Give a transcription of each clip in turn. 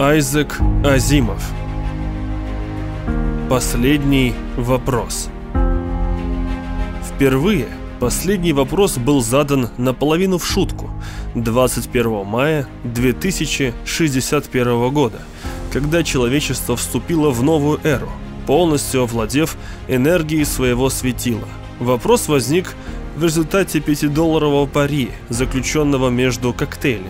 Айзек Азимов Последний вопрос Впервые последний вопрос был задан наполовину в шутку 21 мая 2061 года, когда человечество вступило в новую эру, полностью овладев энергией своего светила. Вопрос возник в результате пятидолларового пари, заключенного между коктейлями.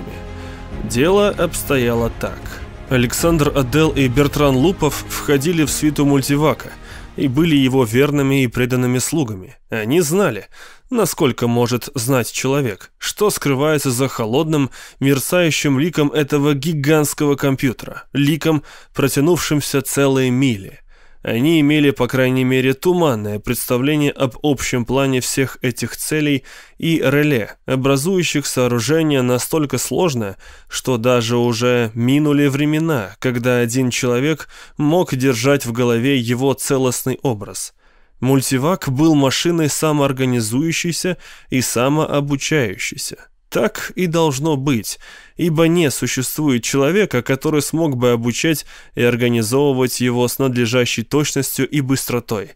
Дело обстояло так – Александр Адел и Бертран Лупов входили в свиту мультивака и были его верными и преданными слугами. Они знали, насколько может знать человек, что скрывается за холодным, мерцающим ликом этого гигантского компьютера, ликом, протянувшимся целые мили – они имели, по крайней мере, туманное представление об общем плане всех этих целей и реле, образующих сооружение настолько сложное, что даже уже минули времена, когда один человек мог держать в голове его целостный образ. Мультивак был машиной самоорганизующейся и самообучающейся. Так и должно быть, ибо не существует человека, который смог бы обучать и организовывать его с надлежащей точностью и быстротой.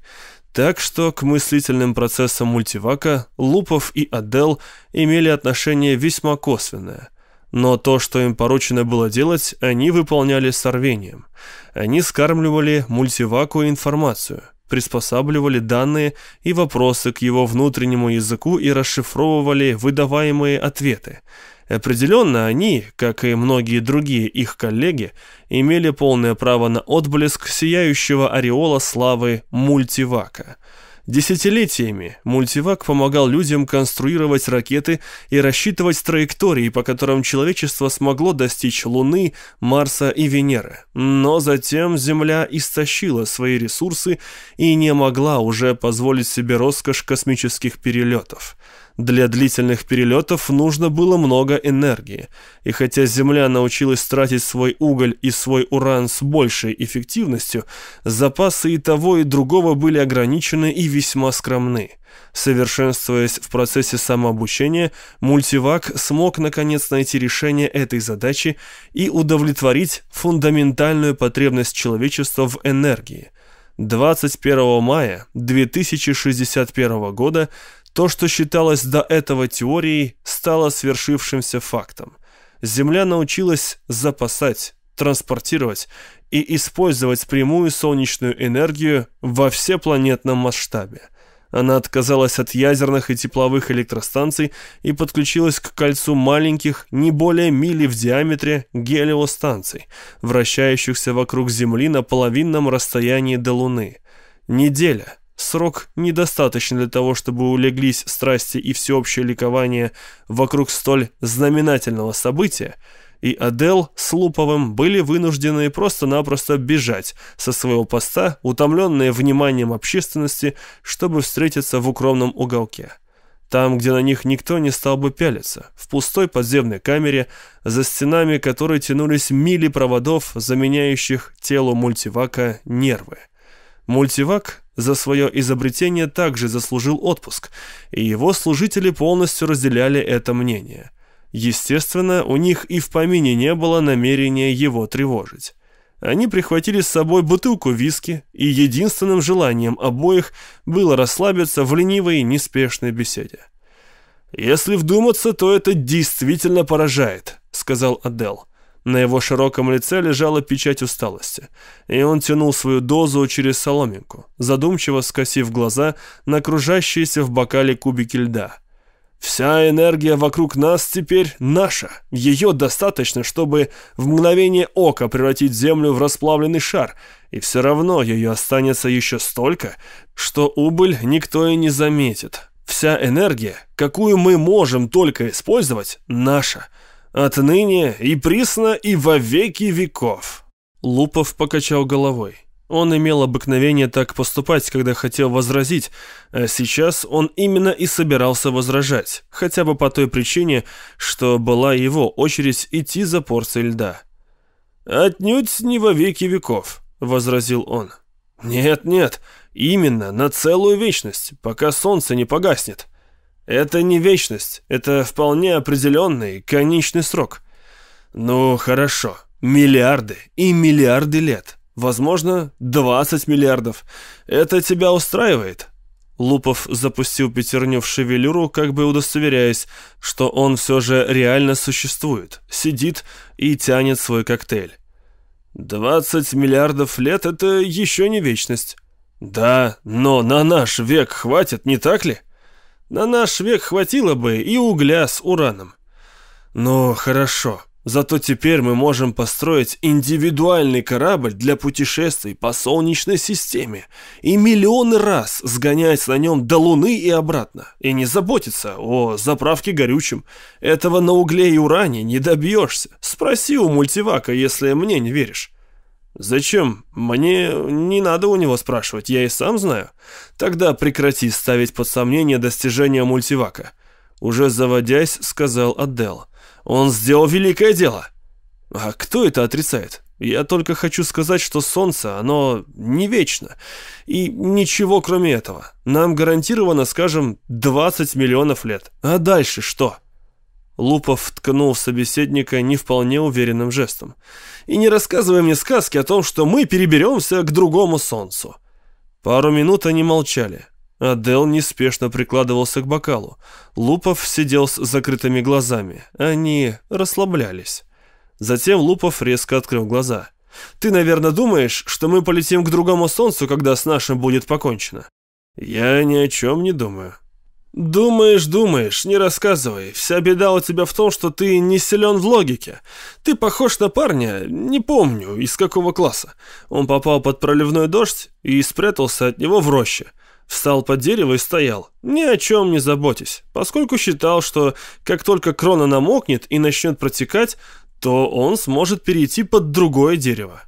Так что к мыслительным процессам мультивака Лупов и Адел имели отношение весьма косвенное. Но то, что им поручено было делать, они выполняли с рвением. Они скармливали мультиваку информацию приспосабливали данные и вопросы к его внутреннему языку и расшифровывали выдаваемые ответы. Определенно они, как и многие другие их коллеги, имели полное право на отблеск сияющего ореола славы мультивака – Десятилетиями мультивак помогал людям конструировать ракеты и рассчитывать траектории, по которым человечество смогло достичь Луны, Марса и Венеры. Но затем Земля истощила свои ресурсы и не могла уже позволить себе роскошь космических перелетов. Для длительных перелетов нужно было много энергии, и хотя Земля научилась тратить свой уголь и свой уран с большей эффективностью, запасы и того, и другого были ограничены и весьма скромны. Совершенствуясь в процессе самообучения, мультивак смог наконец найти решение этой задачи и удовлетворить фундаментальную потребность человечества в энергии. 21 мая 2061 года то, что считалось до этого теорией, стало свершившимся фактом. Земля научилась запасать, транспортировать и использовать прямую солнечную энергию во всепланетном масштабе. Она отказалась от ядерных и тепловых электростанций и подключилась к кольцу маленьких, не более мили в диаметре, гелиостанций, вращающихся вокруг Земли на половинном расстоянии до Луны. Неделя – Срок недостаточно для того, чтобы улеглись страсти и всеобщее ликование вокруг столь знаменательного события, и Адел с Луповым были вынуждены просто-напросто бежать со своего поста, утомленные вниманием общественности, чтобы встретиться в укромном уголке. Там, где на них никто не стал бы пялиться, в пустой подземной камере, за стенами которой тянулись мили проводов, заменяющих телу мультивака нервы. Мультивак за свое изобретение также заслужил отпуск, и его служители полностью разделяли это мнение. Естественно, у них и в помине не было намерения его тревожить. Они прихватили с собой бутылку виски, и единственным желанием обоих было расслабиться в ленивой, неспешной беседе. «Если вдуматься, то это действительно поражает», — сказал Адел. На его широком лице лежала печать усталости, и он тянул свою дозу через соломинку, задумчиво скосив глаза на окружающиеся в бокале кубики льда. «Вся энергия вокруг нас теперь наша. Ее достаточно, чтобы в мгновение ока превратить Землю в расплавленный шар, и все равно ее останется еще столько, что убыль никто и не заметит. Вся энергия, какую мы можем только использовать, наша» отныне и присно и во веки веков». Лупов покачал головой. Он имел обыкновение так поступать, когда хотел возразить, а сейчас он именно и собирался возражать, хотя бы по той причине, что была его очередь идти за порцией льда. «Отнюдь не во веки веков», — возразил он. «Нет-нет, именно на целую вечность, пока солнце не погаснет». Это не вечность, это вполне определенный конечный срок. Ну, хорошо, Миллиарды и миллиарды лет. Возможно, 20 миллиардов. Это тебя устраивает?» Лупов запустил пятерню в шевелюру, как бы удостоверяясь, что он все же реально существует, сидит и тянет свой коктейль. «Двадцать миллиардов лет — это еще не вечность». «Да, но на наш век хватит, не так ли?» «На наш век хватило бы и угля с ураном». «Ну, хорошо. Зато теперь мы можем построить индивидуальный корабль для путешествий по Солнечной системе и миллионы раз сгонять на нем до Луны и обратно, и не заботиться о заправке горючим. Этого на угле и уране не добьешься. Спроси у мультивака, если мне не веришь. Зачем? Мне не надо у него спрашивать, я и сам знаю. Тогда прекрати ставить под сомнение достижения мультивака. Уже заводясь, сказал Адел. Он сделал великое дело. А кто это отрицает? Я только хочу сказать, что солнце, оно не вечно. И ничего кроме этого. Нам гарантировано, скажем, 20 миллионов лет. А дальше что? Лупов ткнул собеседника не вполне уверенным жестом. «И не рассказывай мне сказки о том, что мы переберемся к другому солнцу». Пару минут они молчали. Адел неспешно прикладывался к бокалу. Лупов сидел с закрытыми глазами. Они расслаблялись. Затем Лупов резко открыл глаза. «Ты, наверное, думаешь, что мы полетим к другому солнцу, когда с нашим будет покончено?» «Я ни о чем не думаю». «Думаешь, думаешь, не рассказывай. Вся беда у тебя в том, что ты не силен в логике. Ты похож на парня, не помню, из какого класса. Он попал под проливной дождь и спрятался от него в роще. Встал под дерево и стоял, ни о чем не заботясь, поскольку считал, что как только крона намокнет и начнет протекать, то он сможет перейти под другое дерево.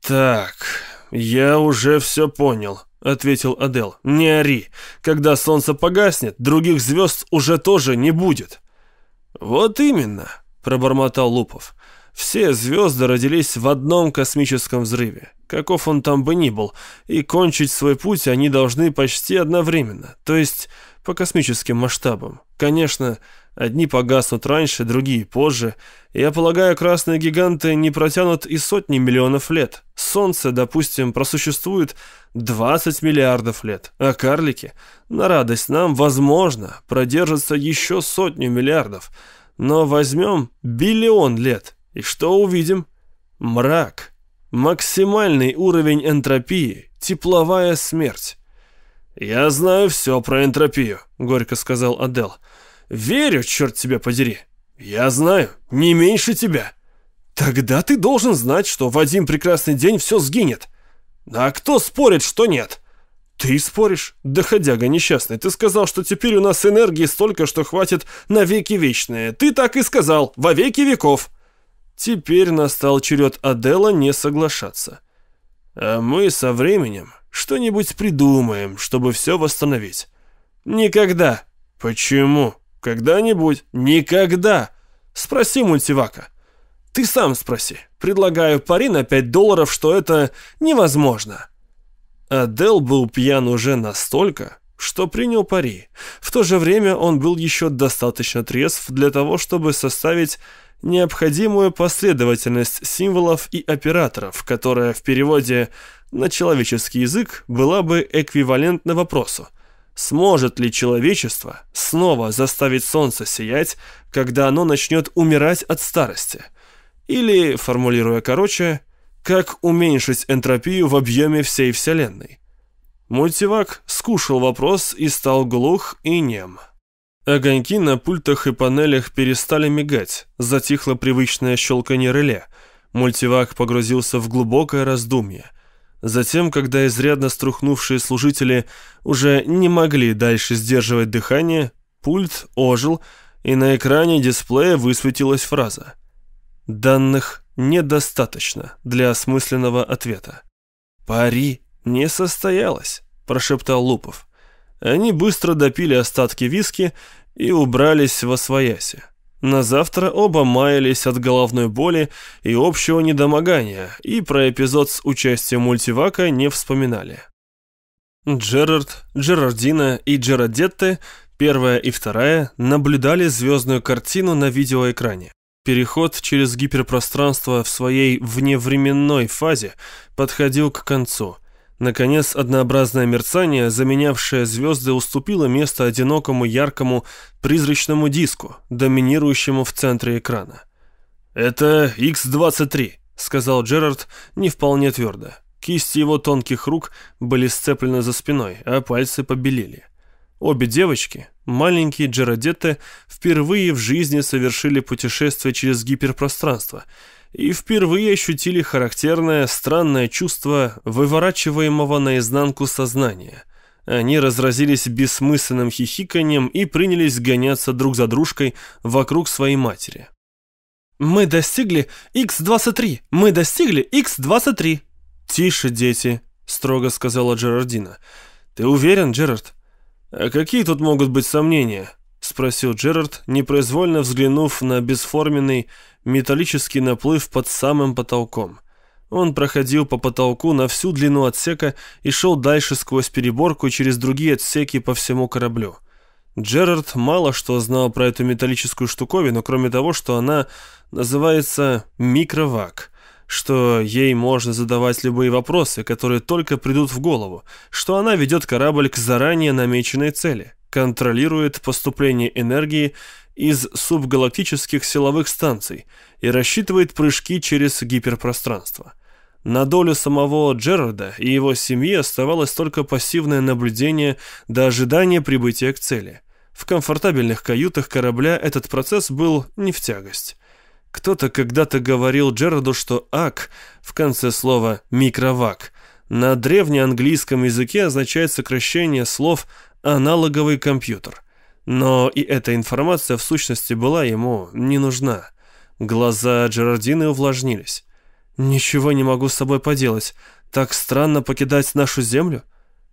«Так, я уже все понял», — ответил Адел. «Не ори. Когда солнце погаснет, других звезд уже тоже не будет». «Вот именно», — пробормотал Лупов. Все звезды родились в одном космическом взрыве, каков он там бы ни был, и кончить свой путь они должны почти одновременно, то есть по космическим масштабам. Конечно, одни погаснут раньше, другие позже. Я полагаю, красные гиганты не протянут и сотни миллионов лет. Солнце, допустим, просуществует 20 миллиардов лет, а карлики, на радость нам, возможно, продержатся еще сотню миллиардов. Но возьмем биллион лет, и что увидим? Мрак. Максимальный уровень энтропии. Тепловая смерть. «Я знаю все про энтропию», — горько сказал Адел. «Верю, черт тебя подери. Я знаю, не меньше тебя. Тогда ты должен знать, что в один прекрасный день все сгинет. А кто спорит, что нет?» «Ты споришь? Доходяга несчастный, ты сказал, что теперь у нас энергии столько, что хватит на веки вечные. Ты так и сказал, во веки веков». Теперь настал черед Адела не соглашаться. А мы со временем что-нибудь придумаем, чтобы все восстановить. Никогда. Почему? Когда-нибудь. Никогда. Спроси мультивака. Ты сам спроси. Предлагаю пари на 5 долларов, что это невозможно. Адел был пьян уже настолько, что принял пари. В то же время он был еще достаточно трезв для того, чтобы составить необходимую последовательность символов и операторов, которая в переводе на человеческий язык была бы эквивалентна вопросу «Сможет ли человечество снова заставить солнце сиять, когда оно начнет умирать от старости?» Или, формулируя короче, «Как уменьшить энтропию в объеме всей Вселенной?» Мультивак скушал вопрос и стал глух и нем. Огоньки на пультах и панелях перестали мигать, затихло привычное щелканье реле. Мультивак погрузился в глубокое раздумье. Затем, когда изрядно струхнувшие служители уже не могли дальше сдерживать дыхание, пульт ожил, и на экране дисплея высветилась фраза «Данных недостаточно для осмысленного ответа». «Пари не состоялось», – прошептал Лупов. Они быстро допили остатки виски и убрались во свояси. На завтра оба маялись от головной боли и общего недомогания, и про эпизод с участием мультивака не вспоминали. Джерард, Джерардина и Джерадетте, первая и вторая, наблюдали звездную картину на видеоэкране. Переход через гиперпространство в своей вневременной фазе подходил к концу. Наконец, однообразное мерцание, заменявшее звезды, уступило место одинокому яркому призрачному диску, доминирующему в центре экрана. «Это X-23», — сказал Джерард не вполне твердо. Кисти его тонких рук были сцеплены за спиной, а пальцы побелели. Обе девочки, маленькие Джеродетты, впервые в жизни совершили путешествие через гиперпространство и впервые ощутили характерное странное чувство выворачиваемого наизнанку сознания. Они разразились бессмысленным хихиканием и принялись гоняться друг за дружкой вокруг своей матери. «Мы достигли X-23! Мы достигли X-23!» «Тише, дети», — строго сказала Джерардина. «Ты уверен, Джерард?» «А какие тут могут быть сомнения?» — спросил Джерард, непроизвольно взглянув на бесформенный металлический наплыв под самым потолком. Он проходил по потолку на всю длину отсека и шел дальше сквозь переборку через другие отсеки по всему кораблю. Джерард мало что знал про эту металлическую штуковину, кроме того, что она называется микровак — что ей можно задавать любые вопросы, которые только придут в голову, что она ведет корабль к заранее намеченной цели, контролирует поступление энергии из субгалактических силовых станций и рассчитывает прыжки через гиперпространство. На долю самого Джерарда и его семьи оставалось только пассивное наблюдение до ожидания прибытия к цели. В комфортабельных каютах корабля этот процесс был не в тягость. Кто-то когда-то говорил Джерарду, что «ак» в конце слова «микровак» на древнеанглийском языке означает сокращение слов «аналоговый компьютер». Но и эта информация в сущности была ему не нужна. Глаза Джерардины увлажнились. «Ничего не могу с собой поделать. Так странно покидать нашу землю?»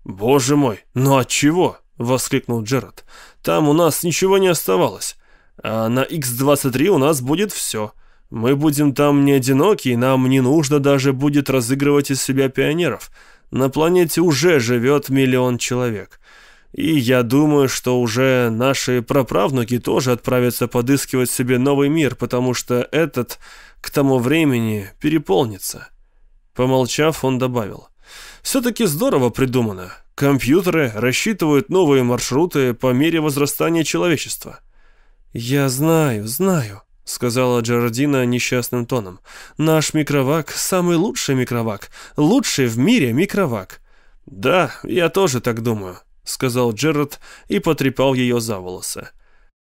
«Боже мой, ну от чего?» — воскликнул Джерард. «Там у нас ничего не оставалось. А на X23 у нас будет все. Мы будем там не одиноки, и нам не нужно даже будет разыгрывать из себя пионеров. На планете уже живет миллион человек. И я думаю, что уже наши праправнуки тоже отправятся подыскивать себе новый мир, потому что этот к тому времени переполнится. Помолчав, он добавил. Все-таки здорово придумано. Компьютеры рассчитывают новые маршруты по мере возрастания человечества. «Я знаю, знаю», — сказала Джардина несчастным тоном. «Наш микровак — самый лучший микровак, лучший в мире микровак». «Да, я тоже так думаю», — сказал Джерард и потрепал ее за волосы.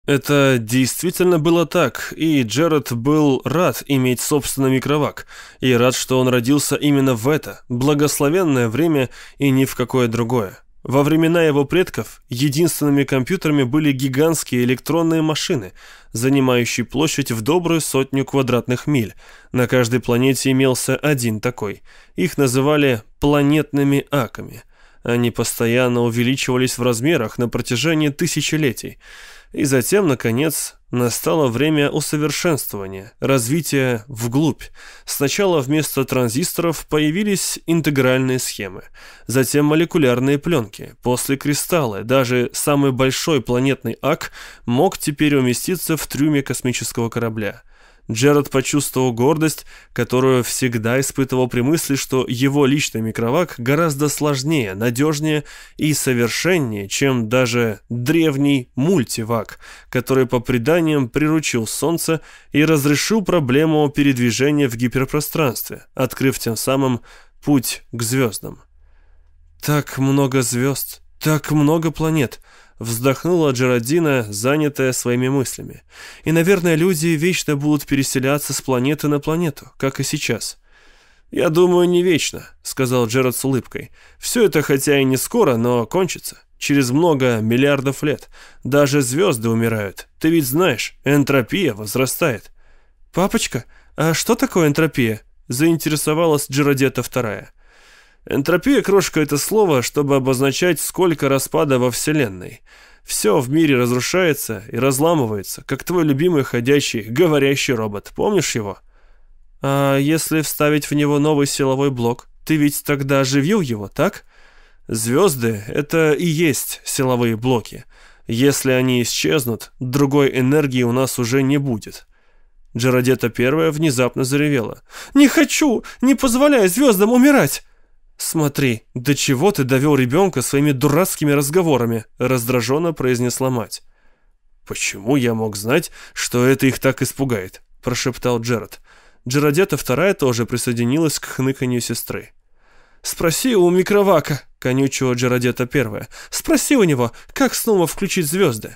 Это действительно было так, и Джерард был рад иметь собственный микровак, и рад, что он родился именно в это, благословенное время и ни в какое другое. Во времена его предков единственными компьютерами были гигантские электронные машины, занимающие площадь в добрую сотню квадратных миль. На каждой планете имелся один такой. Их называли «планетными аками». Они постоянно увеличивались в размерах на протяжении тысячелетий. И затем, наконец, настало время усовершенствования, развития вглубь. Сначала вместо транзисторов появились интегральные схемы, затем молекулярные пленки, после кристаллы. Даже самый большой планетный ак мог теперь уместиться в трюме космического корабля. Джеред почувствовал гордость, которую всегда испытывал при мысли, что его личный микровак гораздо сложнее, надежнее и совершеннее, чем даже древний мультивак, который по преданиям приручил Солнце и разрешил проблему передвижения в гиперпространстве, открыв тем самым путь к звездам. Так много звезд, так много планет — Вздохнула Джеродина, занятая своими мыслями. И, наверное, люди вечно будут переселяться с планеты на планету, как и сейчас. «Я думаю, не вечно», — сказал Джерод с улыбкой. «Все это хотя и не скоро, но кончится. Через много миллиардов лет. Даже звезды умирают. Ты ведь знаешь, энтропия возрастает». «Папочка, а что такое энтропия?» — заинтересовалась Джеродета вторая. Энтропия, крошка, это слово, чтобы обозначать, сколько распада во Вселенной. Все в мире разрушается и разламывается, как твой любимый ходячий, говорящий робот. Помнишь его? А если вставить в него новый силовой блок, ты ведь тогда оживил его, так? Звезды — это и есть силовые блоки. Если они исчезнут, другой энергии у нас уже не будет. Джеродета первая внезапно заревела. «Не хочу! Не позволяй звездам умирать!» «Смотри, до чего ты довел ребенка своими дурацкими разговорами?» раздраженно произнесла мать. «Почему я мог знать, что это их так испугает?» прошептал Джеред. Джеродета вторая тоже присоединилась к хныканью сестры. «Спроси у микровака», — конючила Джеродета первая. «Спроси у него, как снова включить звезды».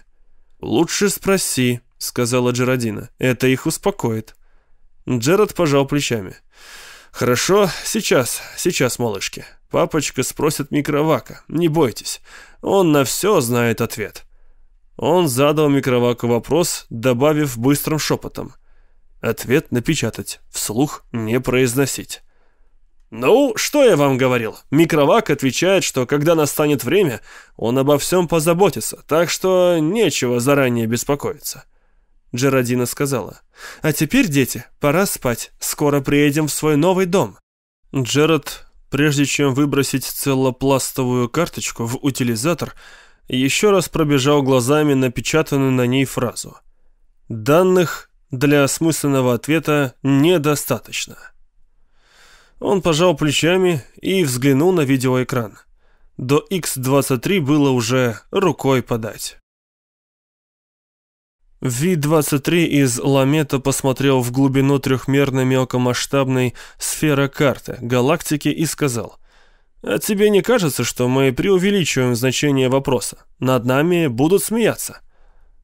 «Лучше спроси», — сказала Джеродина. «Это их успокоит». Джеред пожал плечами. «Хорошо, сейчас, сейчас, малышки. Папочка спросит микровака, не бойтесь. Он на все знает ответ». Он задал микроваку вопрос, добавив быстрым шепотом. Ответ напечатать, вслух не произносить. «Ну, что я вам говорил? Микровак отвечает, что когда настанет время, он обо всем позаботится, так что нечего заранее беспокоиться». Джеродина сказала. «А теперь, дети, пора спать. Скоро приедем в свой новый дом». Джерод, прежде чем выбросить целопластовую карточку в утилизатор, еще раз пробежал глазами напечатанную на ней фразу. «Данных для осмысленного ответа недостаточно». Он пожал плечами и взглянул на видеоэкран. До X-23 было уже рукой подать. Ви-23 из Ламета посмотрел в глубину трехмерной мелкомасштабной сферы карты галактики и сказал, «А тебе не кажется, что мы преувеличиваем значение вопроса? Над нами будут смеяться?»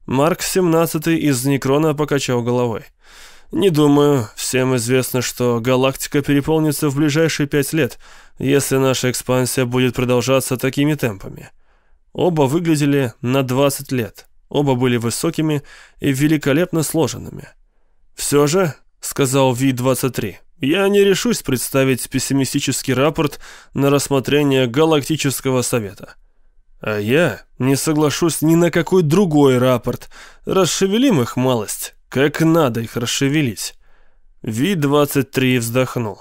Марк-17 из Некрона покачал головой. Не думаю. Всем известно, что галактика переполнится в ближайшие пять лет, если наша экспансия будет продолжаться такими темпами. Оба выглядели на 20 лет. Оба были высокими и великолепно сложенными. «Все же», — сказал Ви-23, — «я не решусь представить пессимистический рапорт на рассмотрение Галактического Совета». «А я не соглашусь ни на какой другой рапорт. Расшевелим их малость». Как надо их расшевелить. Ви-23 вздохнул.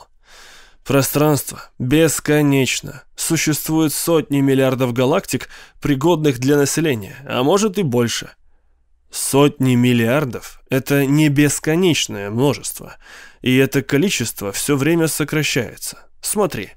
Пространство бесконечно. Существует сотни миллиардов галактик, пригодных для населения, а может и больше. Сотни миллиардов – это не бесконечное множество, и это количество все время сокращается. Смотри,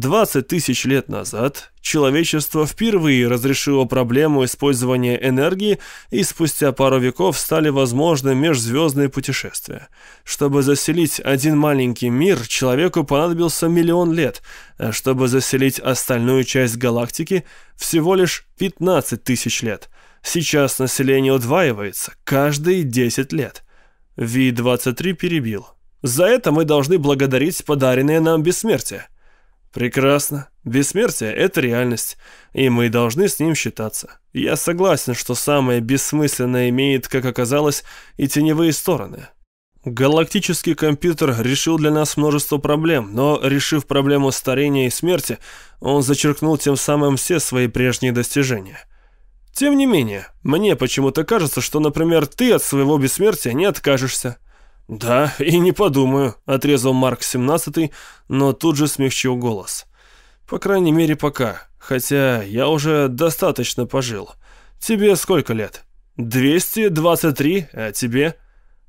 20 тысяч лет назад человечество впервые разрешило проблему использования энергии, и спустя пару веков стали возможны межзвездные путешествия. Чтобы заселить один маленький мир, человеку понадобился миллион лет, а чтобы заселить остальную часть галактики – всего лишь 15 тысяч лет. Сейчас население удваивается каждые 10 лет. Ви-23 перебил. За это мы должны благодарить подаренное нам бессмертие. Прекрасно. Бессмертие — это реальность, и мы должны с ним считаться. Я согласен, что самое бессмысленное имеет, как оказалось, и теневые стороны. Галактический компьютер решил для нас множество проблем, но, решив проблему старения и смерти, он зачеркнул тем самым все свои прежние достижения. Тем не менее, мне почему-то кажется, что, например, ты от своего бессмертия не откажешься. «Да, и не подумаю», — отрезал Марк 17 но тут же смягчил голос. «По крайней мере, пока. Хотя я уже достаточно пожил. Тебе сколько лет?» «223, а тебе?»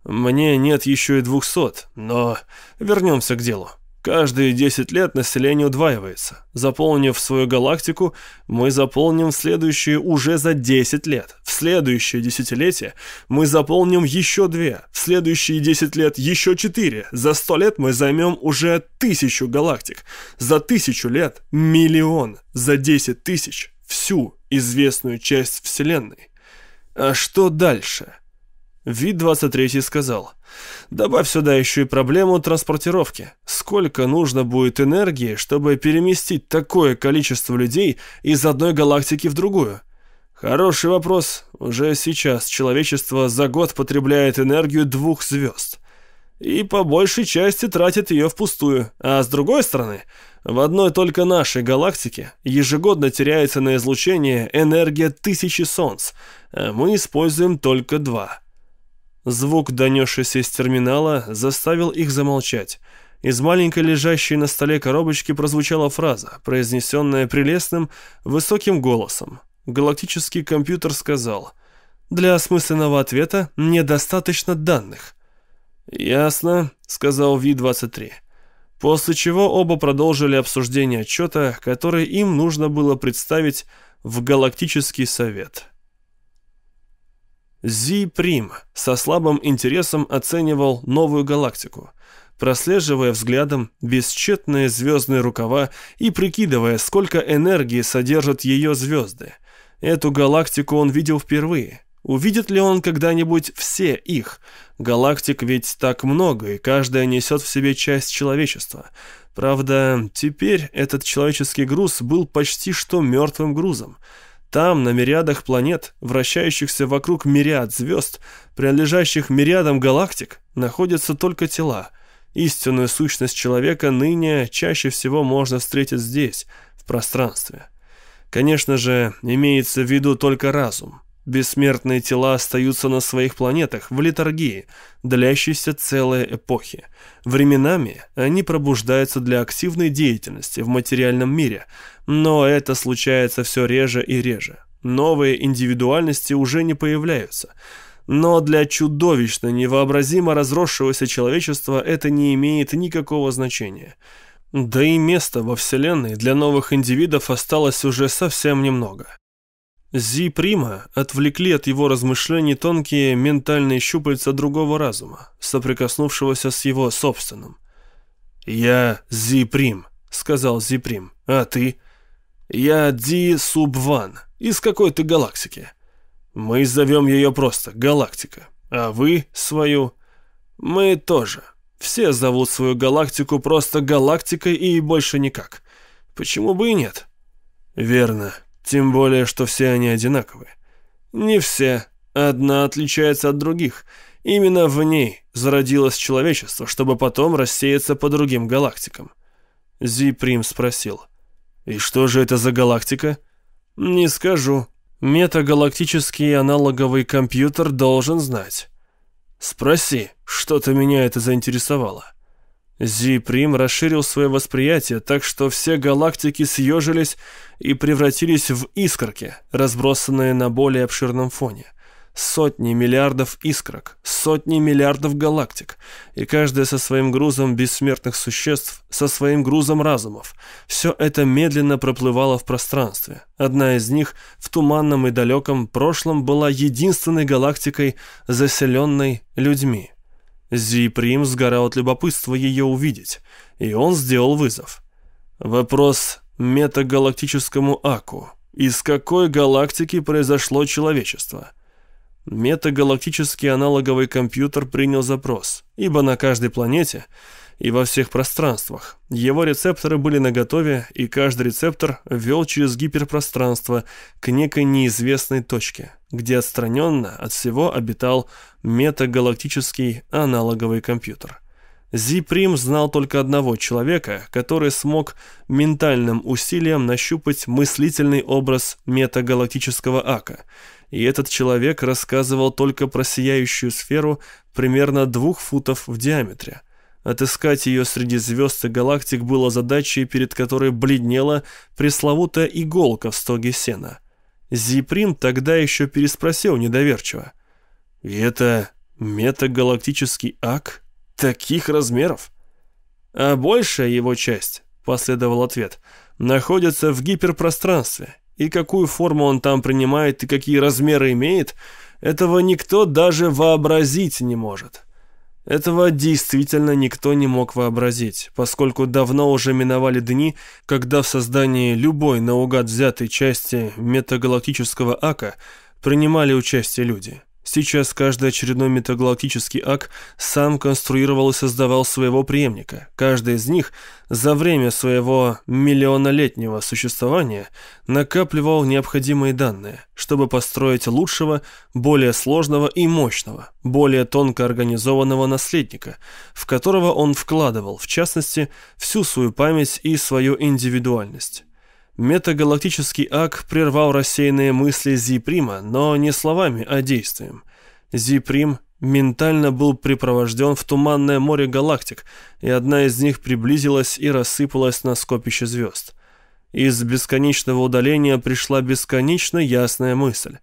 «Мне нет еще и двухсот, но вернемся к делу». Каждые 10 лет население удваивается. Заполнив свою галактику, мы заполним следующие уже за 10 лет. В следующее десятилетие мы заполним еще две. В следующие 10 лет еще 4. За 100 лет мы займем уже тысячу галактик. За тысячу лет миллион. За 10 тысяч всю известную часть Вселенной. А что дальше? Вид-23 сказал, «Добавь сюда еще и проблему транспортировки. Сколько нужно будет энергии, чтобы переместить такое количество людей из одной галактики в другую?» Хороший вопрос. Уже сейчас человечество за год потребляет энергию двух звезд. И по большей части тратит ее впустую. А с другой стороны, в одной только нашей галактике ежегодно теряется на излучение энергия тысячи солнц, а мы используем только два. Звук, донесшийся из терминала, заставил их замолчать. Из маленькой лежащей на столе коробочки прозвучала фраза, произнесенная прелестным, высоким голосом. Галактический компьютер сказал «Для осмысленного ответа недостаточно данных». «Ясно», — сказал Ви-23. После чего оба продолжили обсуждение отчета, который им нужно было представить в Галактический совет. Зи Прим со слабым интересом оценивал новую галактику, прослеживая взглядом бесчетные звездные рукава и прикидывая, сколько энергии содержат ее звезды. Эту галактику он видел впервые. Увидит ли он когда-нибудь все их? Галактик ведь так много, и каждая несет в себе часть человечества. Правда, теперь этот человеческий груз был почти что мертвым грузом. Там, на мириадах планет, вращающихся вокруг мириад звезд, принадлежащих мириадам галактик, находятся только тела. Истинную сущность человека ныне чаще всего можно встретить здесь, в пространстве. Конечно же, имеется в виду только разум. Бессмертные тела остаются на своих планетах в литургии, длящейся целые эпохи. Временами они пробуждаются для активной деятельности в материальном мире, но это случается все реже и реже. Новые индивидуальности уже не появляются. Но для чудовищно невообразимо разросшегося человечества это не имеет никакого значения. Да и места во Вселенной для новых индивидов осталось уже совсем немного. Зи Прима отвлекли от его размышлений тонкие ментальные щупальца другого разума, соприкоснувшегося с его собственным. «Я Зи Прим», — сказал Зи Прим. «А ты?» «Я Ди Субван. Из какой ты галактики?» «Мы зовем ее просто Галактика. А вы свою?» «Мы тоже. Все зовут свою галактику просто Галактикой и больше никак. Почему бы и нет?» «Верно. Тем более, что все они одинаковы. Не все. Одна отличается от других. Именно в ней зародилось человечество, чтобы потом рассеяться по другим галактикам. Зи Прим спросил. «И что же это за галактика?» «Не скажу. Метагалактический аналоговый компьютер должен знать». «Спроси, что-то меня это заинтересовало». Зи-Прим расширил свое восприятие так, что все галактики съежились и превратились в искорки, разбросанные на более обширном фоне. Сотни миллиардов искорок, сотни миллиардов галактик, и каждая со своим грузом бессмертных существ, со своим грузом разумов. Все это медленно проплывало в пространстве. Одна из них в туманном и далеком прошлом была единственной галактикой, заселенной людьми. Зиприм сгорал от любопытства ее увидеть, и он сделал вызов. Вопрос метагалактическому Аку. Из какой галактики произошло человечество? Метагалактический аналоговый компьютер принял запрос, ибо на каждой планете и во всех пространствах. Его рецепторы были наготове, и каждый рецептор вел через гиперпространство к некой неизвестной точке, где отстраненно от всего обитал метагалактический аналоговый компьютер. Зиприм знал только одного человека, который смог ментальным усилием нащупать мыслительный образ метагалактического ака, и этот человек рассказывал только про сияющую сферу примерно двух футов в диаметре – Отыскать ее среди звезд и галактик было задачей, перед которой бледнела пресловутая иголка в стоге сена. Зиприм тогда еще переспросил недоверчиво. «И это метагалактический ак? Таких размеров?» «А большая его часть», — последовал ответ, — «находится в гиперпространстве, и какую форму он там принимает и какие размеры имеет, этого никто даже вообразить не может». Этого действительно никто не мог вообразить, поскольку давно уже миновали дни, когда в создании любой наугад взятой части метагалактического ака принимали участие люди. Сейчас каждый очередной метагалактический ак сам конструировал и создавал своего преемника. Каждый из них за время своего миллионолетнего существования накапливал необходимые данные, чтобы построить лучшего, более сложного и мощного, более тонко организованного наследника, в которого он вкладывал, в частности, всю свою память и свою индивидуальность. Метагалактический ак прервал рассеянные мысли Зиприма, но не словами, а действием. Зиприм ментально был припровожден в туманное море галактик, и одна из них приблизилась и рассыпалась на скопище звезд. Из бесконечного удаления пришла бесконечно ясная мысль.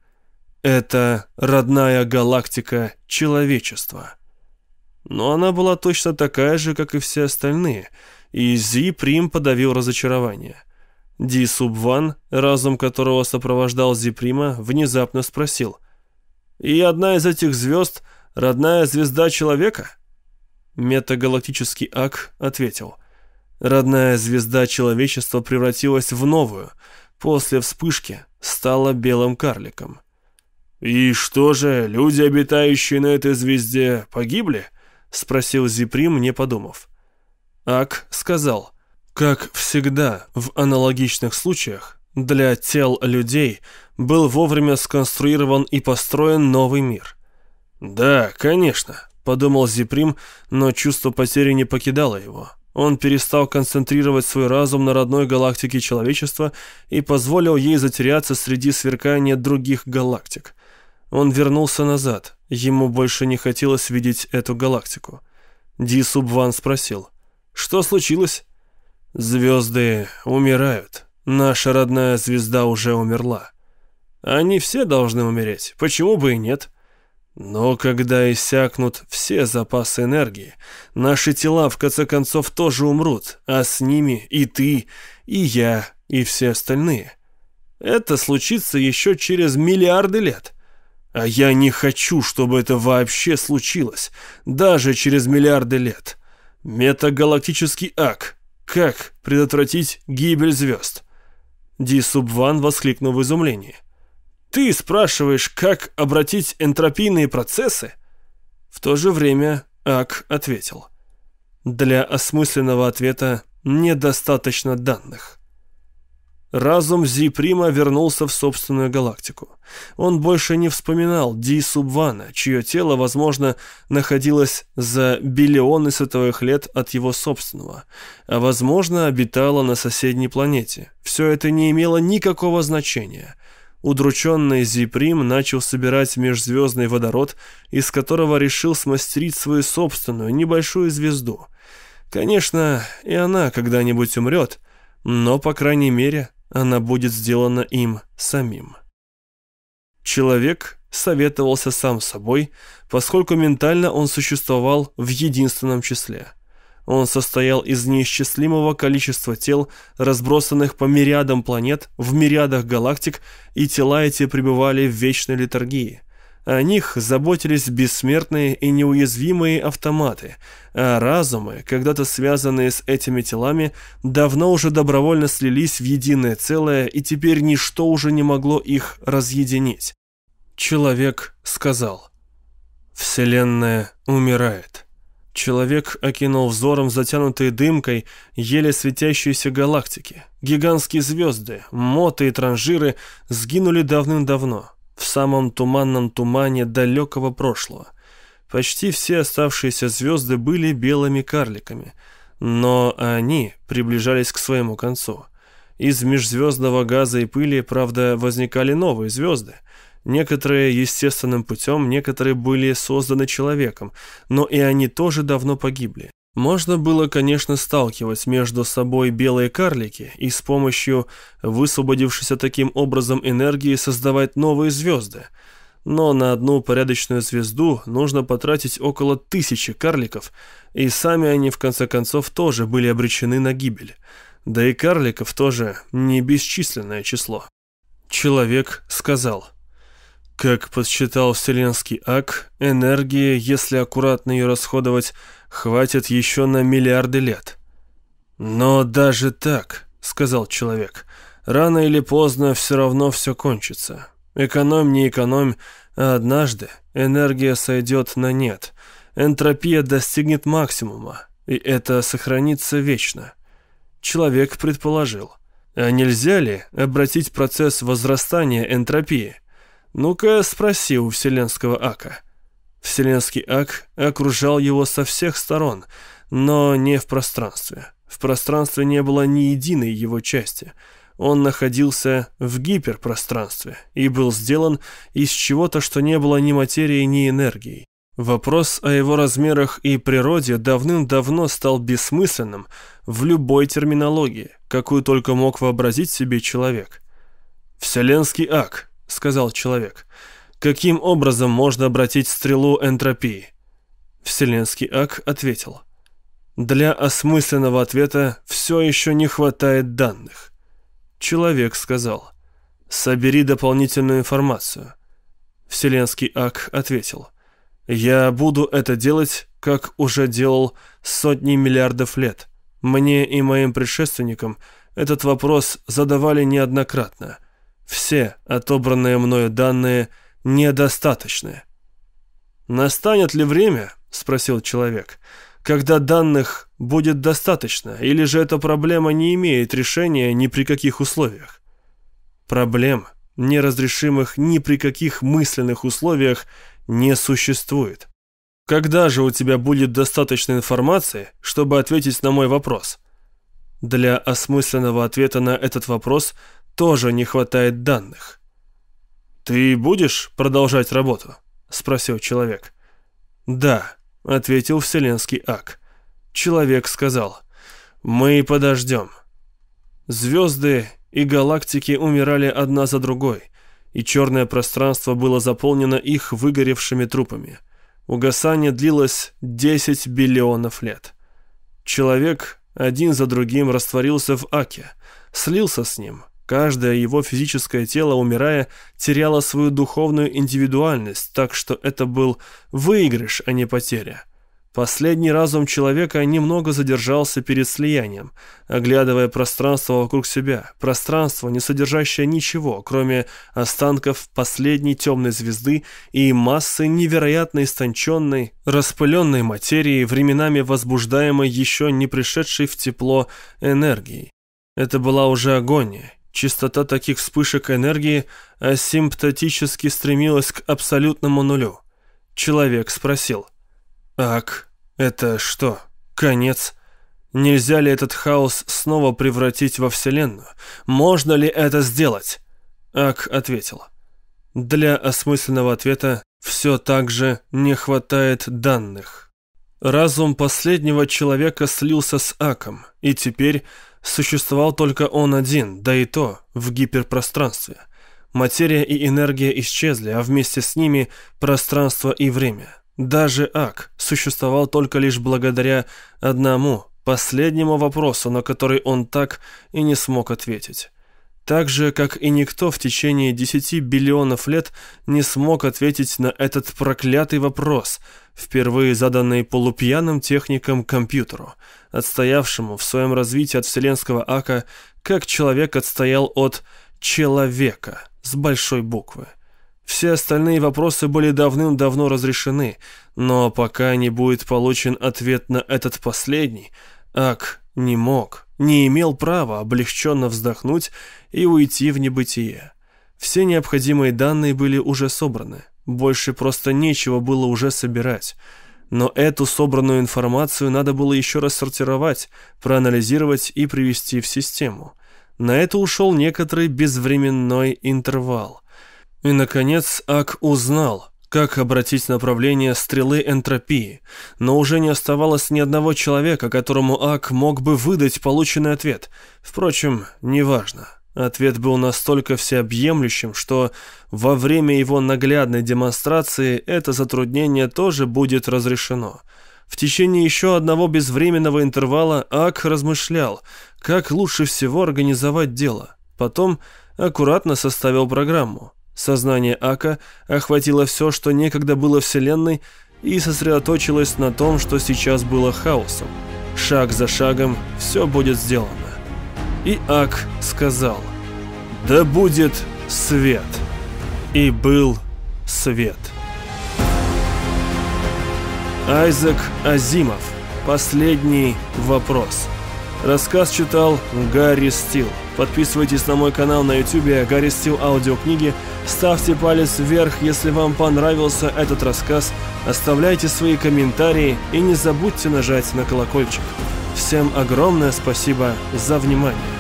Это родная галактика человечества. Но она была точно такая же, как и все остальные, и Зи Прим подавил разочарование. Ди Субван, разум которого сопровождал Зи Прима, внезапно спросил. «И одна из этих звезд — родная звезда человека?» Метагалактический Ак ответил. «Родная звезда человечества превратилась в новую, после вспышки стала белым карликом». «И что же, люди, обитающие на этой звезде, погибли?» — спросил Зиприм, не подумав. Ак сказал, «Как всегда в аналогичных случаях, для тел людей был вовремя сконструирован и построен новый мир». «Да, конечно», — подумал Зиприм, но чувство потери не покидало его. Он перестал концентрировать свой разум на родной галактике человечества и позволил ей затеряться среди сверкания других галактик. Он вернулся назад. Ему больше не хотелось видеть эту галактику. Ди Субван спросил. «Что случилось?» «Звезды умирают. Наша родная звезда уже умерла. Они все должны умереть. Почему бы и нет?» Но когда иссякнут все запасы энергии, наши тела в конце концов тоже умрут, а с ними и ты, и я, и все остальные. Это случится еще через миллиарды лет. А я не хочу, чтобы это вообще случилось, даже через миллиарды лет. Метагалактический ак. Как предотвратить гибель звезд? Ди Субван воскликнул в изумлении. Ты спрашиваешь, как обратить энтропийные процессы? В то же время Ак ответил. Для осмысленного ответа недостаточно данных. Разум Зи-Прима вернулся в собственную галактику. Он больше не вспоминал Ди Субвана, чье тело, возможно, находилось за биллионы световых лет от его собственного, а, возможно, обитало на соседней планете. Все это не имело никакого значения. Удрученный Зи-Прим начал собирать межзвездный водород, из которого решил смастерить свою собственную небольшую звезду. Конечно, и она когда-нибудь умрет, но, по крайней мере, она будет сделана им самим. Человек советовался сам с собой, поскольку ментально он существовал в единственном числе. Он состоял из неисчислимого количества тел, разбросанных по мириадам планет, в мириадах галактик, и тела эти пребывали в вечной литургии – о них заботились бессмертные и неуязвимые автоматы, а разумы, когда-то связанные с этими телами, давно уже добровольно слились в единое целое, и теперь ничто уже не могло их разъединить. Человек сказал, «Вселенная умирает». Человек окинул взором затянутые дымкой еле светящиеся галактики. Гигантские звезды, моты и транжиры сгинули давным-давно в самом туманном тумане далекого прошлого. Почти все оставшиеся звезды были белыми карликами, но они приближались к своему концу. Из межзвездного газа и пыли, правда, возникали новые звезды. Некоторые естественным путем, некоторые были созданы человеком, но и они тоже давно погибли. Можно было, конечно, сталкивать между собой белые карлики и с помощью высвободившейся таким образом энергии создавать новые звезды. Но на одну порядочную звезду нужно потратить около тысячи карликов, и сами они в конце концов тоже были обречены на гибель. Да и карликов тоже не бесчисленное число. Человек сказал – как подсчитал вселенский ак, энергии, если аккуратно ее расходовать, хватит еще на миллиарды лет. «Но даже так», — сказал человек, — «рано или поздно все равно все кончится. Экономь, не экономь, а однажды энергия сойдет на нет, энтропия достигнет максимума, и это сохранится вечно». Человек предположил, а нельзя ли обратить процесс возрастания энтропии? Ну-ка спроси у вселенского Ака. Вселенский ак окружал его со всех сторон, но не в пространстве. В пространстве не было ни единой его части. Он находился в гиперпространстве и был сделан из чего-то, что не было ни материи, ни энергии. Вопрос о его размерах и природе давным-давно стал бессмысленным в любой терминологии, какую только мог вообразить себе человек. «Вселенский ак», — сказал человек, — Каким образом можно обратить стрелу энтропии? Вселенский Ак ответил. Для осмысленного ответа все еще не хватает данных. Человек сказал. Собери дополнительную информацию. Вселенский Ак ответил. Я буду это делать, как уже делал сотни миллиардов лет. Мне и моим предшественникам этот вопрос задавали неоднократно. Все отобранные мною данные недостаточны. «Настанет ли время, — спросил человек, — когда данных будет достаточно, или же эта проблема не имеет решения ни при каких условиях?» Проблем, неразрешимых ни при каких мысленных условиях, не существует. Когда же у тебя будет достаточно информации, чтобы ответить на мой вопрос? Для осмысленного ответа на этот вопрос тоже не хватает данных. «Ты будешь продолжать работу?» — спросил человек. «Да», — ответил Вселенский Ак. Человек сказал, «Мы подождем». Звезды и галактики умирали одна за другой, и черное пространство было заполнено их выгоревшими трупами — Угасание длилось 10 биллионов лет. Человек один за другим растворился в Аке, слился с ним. Каждое его физическое тело, умирая, теряло свою духовную индивидуальность, так что это был выигрыш, а не потеря. Последний разум человека немного задержался перед слиянием, оглядывая пространство вокруг себя, пространство, не содержащее ничего, кроме останков последней темной звезды и массы невероятно истонченной, распыленной материи, временами возбуждаемой еще не пришедшей в тепло энергией. Это была уже агония. Частота таких вспышек энергии асимптотически стремилась к абсолютному нулю. Человек спросил – Ак, это что, конец? Нельзя ли этот хаос снова превратить во Вселенную? Можно ли это сделать? Ак ответил. Для осмысленного ответа все так же не хватает данных. Разум последнего человека слился с Аком, и теперь существовал только он один, да и то в гиперпространстве. Материя и энергия исчезли, а вместе с ними пространство и время. Даже Ак существовал только лишь благодаря одному, последнему вопросу, на который он так и не смог ответить. Так же, как и никто в течение 10 биллионов лет не смог ответить на этот проклятый вопрос, впервые заданный полупьяным техником компьютеру, отстоявшему в своем развитии от вселенского Ака, как человек отстоял от «человека» с большой буквы. Все остальные вопросы были давным-давно разрешены, но пока не будет получен ответ на этот последний, Ак не мог, не имел права облегченно вздохнуть и уйти в небытие. Все необходимые данные были уже собраны, больше просто нечего было уже собирать. Но эту собранную информацию надо было еще раз сортировать, проанализировать и привести в систему. На это ушел некоторый безвременной интервал – и, наконец, Ак узнал, как обратить направление стрелы энтропии, но уже не оставалось ни одного человека, которому Ак мог бы выдать полученный ответ. Впрочем, неважно. Ответ был настолько всеобъемлющим, что во время его наглядной демонстрации это затруднение тоже будет разрешено. В течение еще одного безвременного интервала Ак размышлял, как лучше всего организовать дело. Потом аккуратно составил программу. Сознание Ака охватило все, что некогда было Вселенной, и сосредоточилось на том, что сейчас было хаосом. Шаг за шагом все будет сделано. И Ак сказал, «Да будет свет!» И был свет. Айзек Азимов. Последний вопрос. Рассказ читал Гарри Стил. Подписывайтесь на мой канал на YouTube Гарри Стил аудиокниги. Ставьте палец вверх, если вам понравился этот рассказ. Оставляйте свои комментарии и не забудьте нажать на колокольчик. Всем огромное спасибо за внимание.